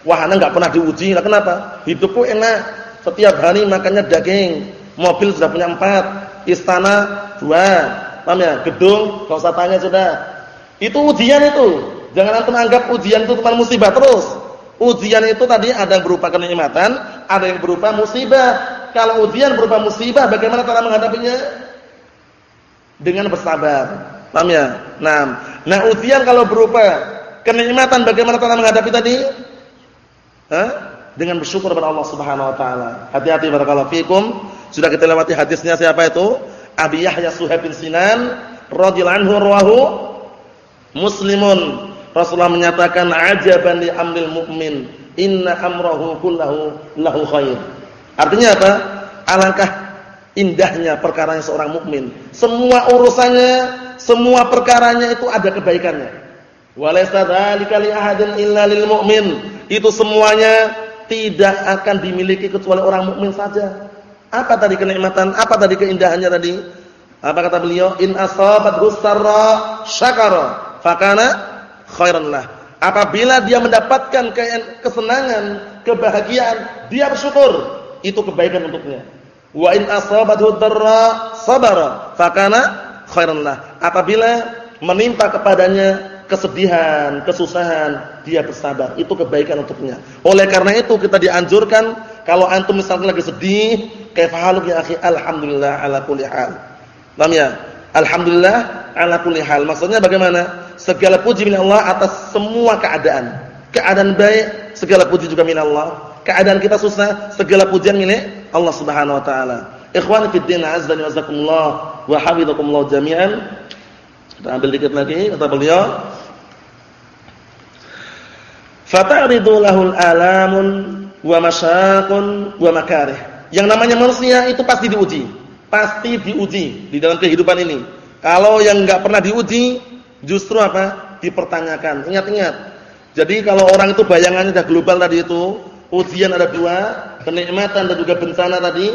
Wahana nggak pernah diuji. Lah kenapa? Hidupku enak. Setiap hari makannya daging. Mobil sudah punya empat. Istana dua. Paham ya? Gedung enggak usah tanya sudah. Itu ujian itu. Jangan antum anggap ujian itu cuma musibah terus. Ujian itu tadi ada yang berupa kenikmatan, ada yang berupa musibah. Kalau ujian berupa musibah, bagaimana cara menghadapinya? Dengan bersabar. Paham ya? Nah, nah ujian kalau berupa kenikmatan bagaimana cara menghadapi tadi? Hah? Dengan bersyukur kepada Allah Subhanahu wa taala. Hati-hati barakallahu fikum. Sudah kita lewati hadisnya siapa itu? Abi Yahya Suhaib bin Sinan radhiyallahu anhu rawahu Muslimun. Rasulullah menyatakan ajaban li amril mu'min, inna amrahu kullahu lahu khair. Artinya apa? Alangkah indahnya perkara seorang mukmin. Semua urusannya, semua perkaranya itu ada kebaikannya. Walaysa dzalika li ahadin illa lil mu'min itu semuanya tidak akan dimiliki kecuali orang mukmin saja. Apa tadi kenikmatan? Apa tadi keindahannya tadi? Apa kata beliau? In asabat sarra syakara fakana khairan lah. Apabila dia mendapatkan kesenangan, kebahagiaan, dia bersyukur, itu kebaikan untuknya. Wa in asabathu darra sabara fakana khairan lah. Apabila menimpa kepadanya kesedihan, kesusahan, dia bersabar. Itu kebaikan untuknya. Oleh karena itu kita dianjurkan kalau antum misalnya lagi sedih, kaifahaluk ya akhi? Alhamdulillah ala kulli hal. Paham ya? Alhamdulillah ala kulli hal. Maksudnya bagaimana? Segala puji milik Allah atas semua keadaan. Keadaan baik, segala puji juga milik Allah. Keadaan kita susah, segala pujian milik Allah Subhanahu wa taala. Ikhwani fid din, azza wa jazakumullah wa hafizakumullah jami'an. Kita ambil dikit lagi kata beliau. Fata'ridu lahul alamun wa masyaqun wa makarih. Yang namanya manusia itu pasti diuji. Pasti diuji di dalam kehidupan ini. Kalau yang enggak pernah diuji, justru apa? Dipertanyakan. Ingat-ingat. Jadi kalau orang itu bayangannya sudah global tadi itu, ujian ada dua, kenikmatan dan juga bencana tadi,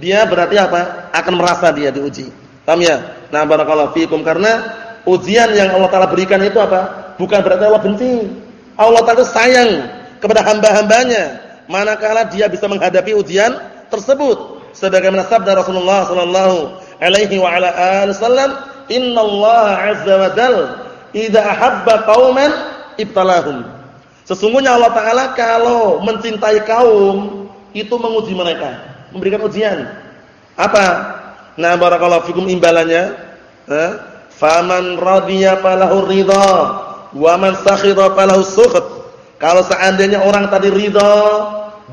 dia berarti apa? Akan merasa dia diuji. Paham ya? Nah, barakallahu fikum karena ujian yang Allah Taala berikan itu apa? Bukan berarti Allah benci. Allah Taala sayang kepada hamba-hambanya manakala dia bisa menghadapi ujian tersebut. Sebagaimana sabda Rasulullah sallallahu alaihi wa ala alihi wasallam, Allah 'azza wa jalla idza ahabba qauman ibtalahum." Sesungguhnya Allah Taala kalau mencintai kaum itu menguji mereka, memberikan ujian. Apa? Nah, barakallahu fikum imbalannya, eh? Faman radiya falahu ridha wa man sakhira falahu sukht. Kalau seandainya orang tadi ridha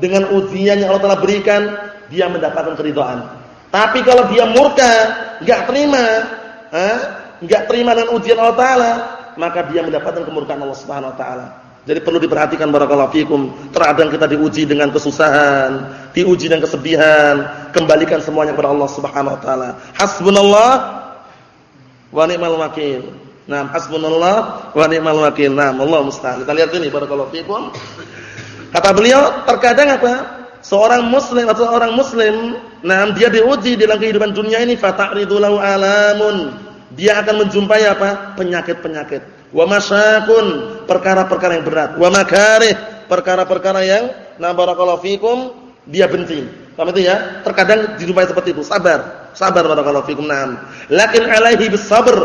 dengan ujian yang Allah telah berikan, dia mendapatkan keridhaan. Tapi kalau dia murka, enggak terima, eh, enggak terima dengan ujian Allah taala, maka dia mendapatkan kemurkaan Allah Subhanahu wa taala. Jadi perlu diperhatikan barakallahu fikum. Terkadang kita diuji dengan kesusahan, diuji dengan kesedihan, kembalikan semuanya kepada Allah Subhanahu wa taala. Hasbunallah wa ni'mal wakil. Nah, hasbunallah wa ni'mal wakil. Nah, Allah musta'an. Kita lihat ini barakallahu fikum. Kata beliau, terkadang apa? Seorang muslim atau orang muslim, nah dia diuji dalam kehidupan dunia ini fata'ridu lahu alamun. Dia akan menjumpai apa? Penyakit-penyakit. Wa masyakun, perkara-perkara yang berat. Wa makarih, perkara-perkara yang nah barakallahu fikum dia benci. Paham itu ya? Terkadang dijumpai seperti itu. Sabar. Sabar barakallahu fikum. Naam. Lakin alaihi bisabr.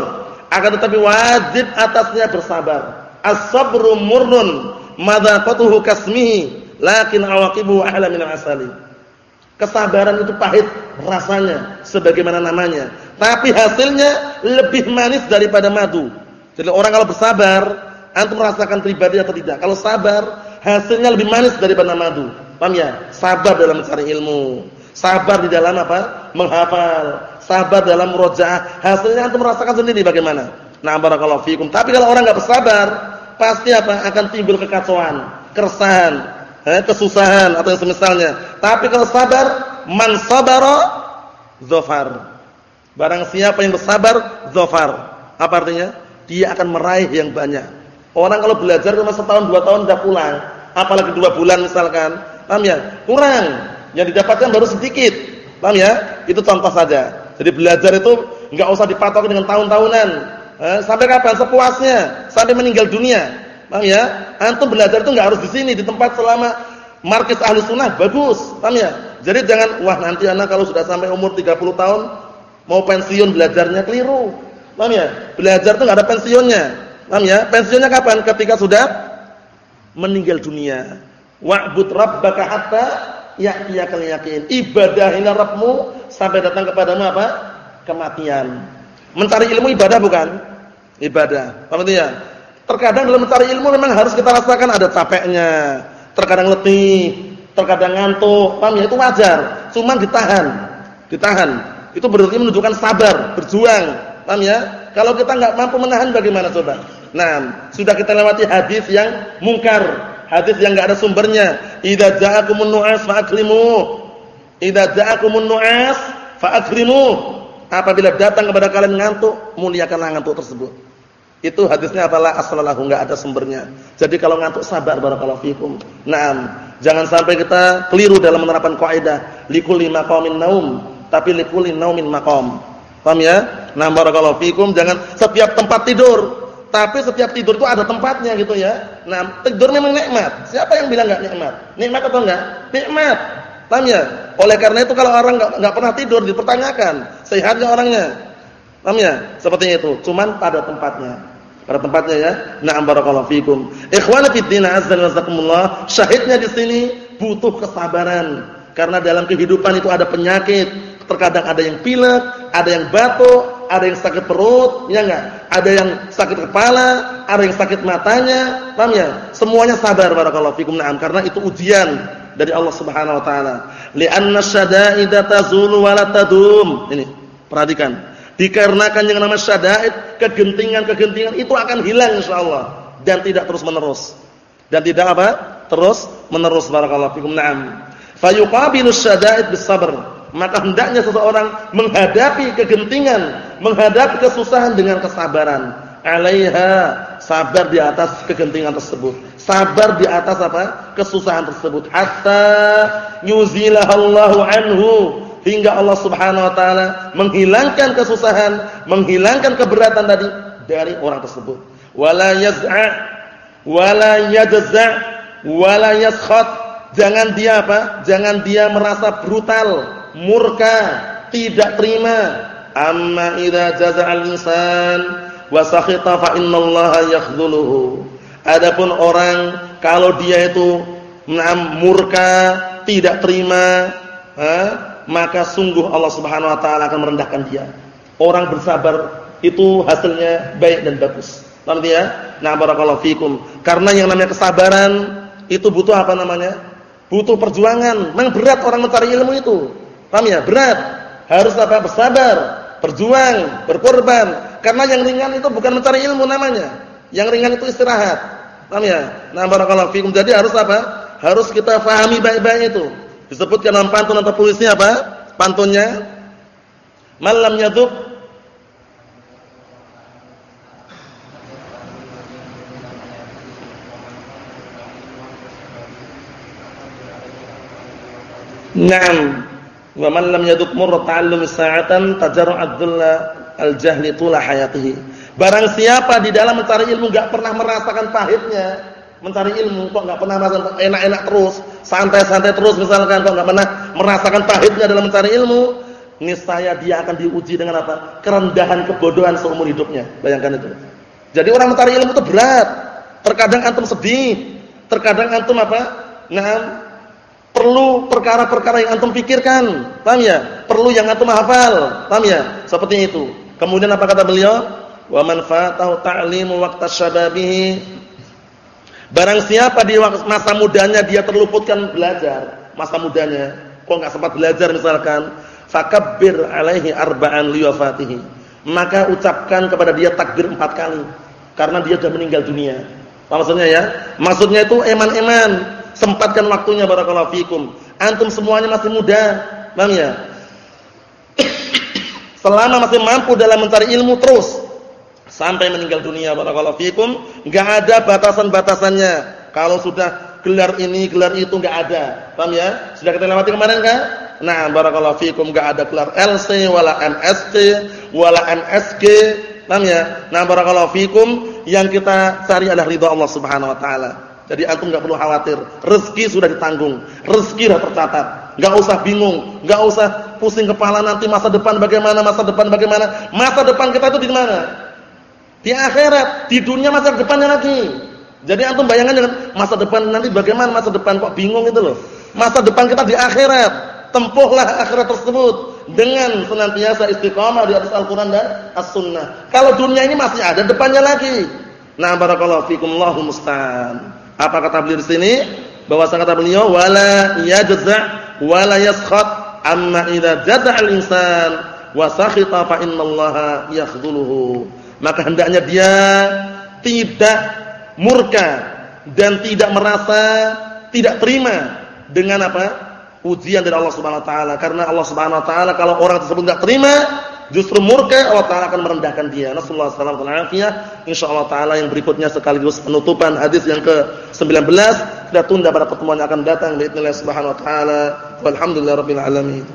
Akan tetapi wajib atasnya bersabar. As-sabru murnun, madzaqatuhu kasmihi, lakin awaqibuhu ahla min asali. Kesabaran itu pahit rasanya sebagaimana namanya, tapi hasilnya lebih manis daripada madu. Jadi orang kalau bersabar, antum merasakan pribadi atau tidak? Kalau sabar, hasilnya lebih manis daripada madu. Paham ya? Sabar dalam mencari ilmu, sabar di dalam apa? menghafal, sabar dalam murojaah. Hasilnya antum merasakan sendiri bagaimana. Nah, barakallahu fikum. Tapi kalau orang enggak bersabar, pasti apa? akan timbul kekacauan, keresahan, eh, kesusahan atau yang semisalnya. Tapi kalau sabar, man sabara zafar. Barang siapa yang bersabar, zafar. Apa artinya? Dia akan meraih yang banyak. Orang kalau belajar cuma setahun dua tahun sudah pulang, apalagi dua bulan misalkan, paham ya? Kurang. Yang didapatkan baru sedikit. Paham ya? Itu contoh saja. Jadi belajar itu enggak usah dipatoki dengan tahun-tahunan. Eh, sampai kapan? Sepuasnya, sampai meninggal dunia. Paham ya? Antum belajar itu enggak harus di sini, di tempat selama markis ahli sunnah bagus. Paham ya? Jadi jangan wah nanti anak kalau sudah sampai umur 30 tahun mau pensiun belajarnya keliru. Paham ya? Belajar itu enggak ada pensiunnya. Paham ya? Pensiunnya kapan? Ketika sudah meninggal dunia. Wa'bud rabbaka hatta ya'tiyakal yakin. Ibadahilah Rabbmu sampai datang kepadamu apa? Kematian. Mencari ilmu ibadah bukan? Ibadah. Paham ya? Terkadang dalam mencari ilmu memang harus kita rasakan ada capeknya, terkadang letih, terkadang ngantuk, paham ya? Itu wajar. Cuman ditahan. Ditahan. Itu berarti menunjukkan sabar, berjuang. Paham ya? Kalau kita enggak mampu menahan bagaimana coba? Nah, sudah kita lewati hadis yang mungkar, hadis yang enggak ada sumbernya. Idza ja'akumun nu'as fa'akrimu. Idza ja'akumun nu'as fa'akrimu. Apabila datang kepada kalian ngantuk, muliakanlah ngantuk tersebut. Itu hadisnya adalah asalalahu enggak ada sumbernya. Jadi kalau ngantuk sabar barakallahu fikum. Naam, jangan sampai kita keliru dalam menerapkan kaidah likulli maqamin naum, tapi likulli naumin maqam. Paham ya? Nah, barakallahu fikum, jangan setiap tempat tidur, tapi setiap tidur itu ada tempatnya gitu ya. Nah, tidur memang nikmat. Siapa yang bilang enggak nikmat? Nikmat atau enggak? Nikmat. Paham ya? Oleh karena itu kalau orang enggak enggak pernah tidur dipertanyakan, sehatnya orangnya. Paham ya? Seperti itu, cuman pada tempatnya pada tempatnya ya. Na'am barakallahu fikum. Ikhwana fid din azza wa syahidnya di sini butuh kesabaran. Karena dalam kehidupan itu ada penyakit, terkadang ada yang pilek, ada yang batuk, ada yang sakit perut, ya enggak? Ada yang sakit kepala, ada yang sakit matanya, paham ya? Semuanya sabar barakallahu fikum. Na'am, karena itu ujian dari Allah Subhanahu wa taala. Li'anna syada'ida tazulu wa la tadum. Ini, perhatikan. Dikarenakan yang namanya syada'id, kegentingan-kegentingan itu akan hilang insyaallah dan tidak terus-menerus. Dan tidak apa? Terus menerus barakallahu fikum. Naam. Fayuqabilu syada'id bisabr. Maka hendaknya seseorang menghadapi kegentingan, menghadapi kesusahan dengan kesabaran. Alaiha, sabar di atas kegentingan tersebut. Sabar di atas apa? Kesusahan tersebut. Hatta yuzilahallahu anhu hingga Allah Subhanahu wa taala menghilangkan kesusahan, menghilangkan keberatan tadi dari orang tersebut. Wala yaz'a wala yajza wala yaskhat. Jangan dia apa? Jangan dia merasa brutal, murka, tidak terima. Amma idza jaza'al insan wa sakhita fa innallaha yakhdhuluhu. Adapun orang kalau dia itu murka, tidak terima, ha? maka sungguh Allah Subhanahu wa taala akan merendahkan dia. Orang bersabar itu hasilnya baik dan bagus. Paham ya? Nah, barakallahu fikum. Karena yang namanya kesabaran itu butuh apa namanya? Butuh perjuangan. Memang berat orang mencari ilmu itu. Paham ya? Berat. Harus apa? Bersabar, berjuang, berkorban. Karena yang ringan itu bukan mencari ilmu namanya. Yang ringan itu istirahat. Paham ya? Nah, barakallahu fikum. Jadi harus apa? Harus kita fahami baik-baik itu. Disebutkan dalam pantun atau puisinya apa? Pantunnya malam yadub Naam. Wa man lam yaduk murra ta'allum sa'atan tajarra'ad dhulla al-jahli tula hayatihi. Barang siapa di dalam mencari ilmu enggak pernah merasakan pahitnya, mencari ilmu kok enggak pernah merasakan enak-enak terus, santai-santai terus misalkan kok enggak pernah merasakan pahitnya dalam mencari ilmu, niscaya dia akan diuji dengan apa? kerendahan kebodohan seumur hidupnya. Bayangkan itu. Jadi orang mencari ilmu itu berat. Terkadang antum sedih, terkadang antum apa? Nah, Perlu perkara-perkara yang antum pikirkan. Paham ya? Perlu yang antum hafal. Paham ya? Seperti itu. Kemudian apa kata beliau? Wa man fatahu ta'limu waqta syababihi. Barang siapa di masa mudanya dia terluputkan belajar, masa mudanya, kok enggak sempat belajar misalkan, fakabbir alaihi arba'an liwafatihi. Maka ucapkan kepada dia takbir empat kali karena dia sudah meninggal dunia. Maksudnya ya? Maksudnya itu eman-eman, sempatkan waktunya barakallahu fikum. Antum semuanya masih muda, paham ya? Selama masih mampu dalam mencari ilmu terus sampai meninggal dunia barakallahu fikum, enggak ada batasan-batasannya. Kalau sudah gelar ini, gelar itu enggak ada. Paham ya? Sudah kita lewati kemarin kan? Nah, barakallahu fikum enggak ada gelar LC wala MSc wala MSG. Paham ya? Nah, barakallahu fikum yang kita cari adalah ridha Allah Subhanahu wa taala. Jadi antum enggak perlu khawatir, rezeki sudah ditanggung, rezeki sudah tercatat. Enggak usah bingung, enggak usah pusing kepala nanti masa depan bagaimana, masa depan bagaimana. Masa depan kita itu di mana? Di akhirat, di dunia masa depannya lagi. Jadi antum bayangkan dengan masa depan nanti bagaimana masa depan kok bingung itu loh. Masa depan kita di akhirat. Tempuhlah akhirat tersebut dengan senantiasa istiqamah di atas Al-Qur'an dan As-Sunnah. Kalau dunia ini masih ada depannya lagi. Nah, barakallahu fikum Allahu musta'an. Apa kata beliau di sini? Bahwa kata beliau wala yajza wala yaskhat amma idza jaza al-insan wa sakhita fa innallaha yakhdhuluhu maka hendaknya dia tidak murka dan tidak merasa tidak terima dengan apa? ujian dari Allah Subhanahu wa taala karena Allah Subhanahu wa taala kalau orang tersebut enggak terima justru murka Allah taala akan merendahkan dia. Nasallahu alaihi wasallam insyaallah taala yang berikutnya sekaligus penutupan hadis yang ke-19 kita tunda pada pertemuan yang akan datang باذن subhanahu wa taala. Walhamdulillahirabbil alamin.